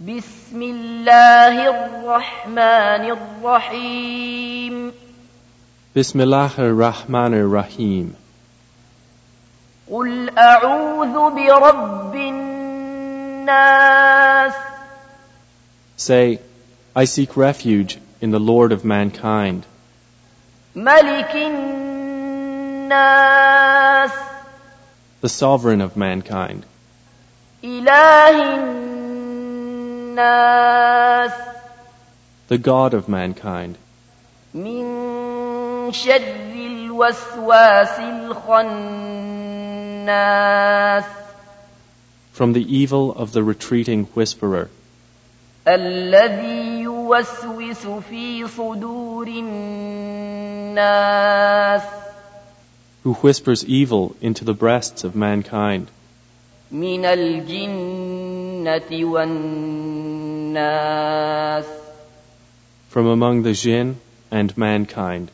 بسم الله الرحمن الرحيم Bismillah ar-Rahman ar-Rahim. قل أعوذ برب الناس Say, I seek refuge in the Lord of mankind, ملك الناس the sovereign of mankind, إله الناس the God of mankind, من شر الوسواس الخناس from the evil of the retreating whisperer, الذي يوسوس في صدور الناس who whispers evil into the breasts of mankind, من الجنة والناس from among the jinn and mankind.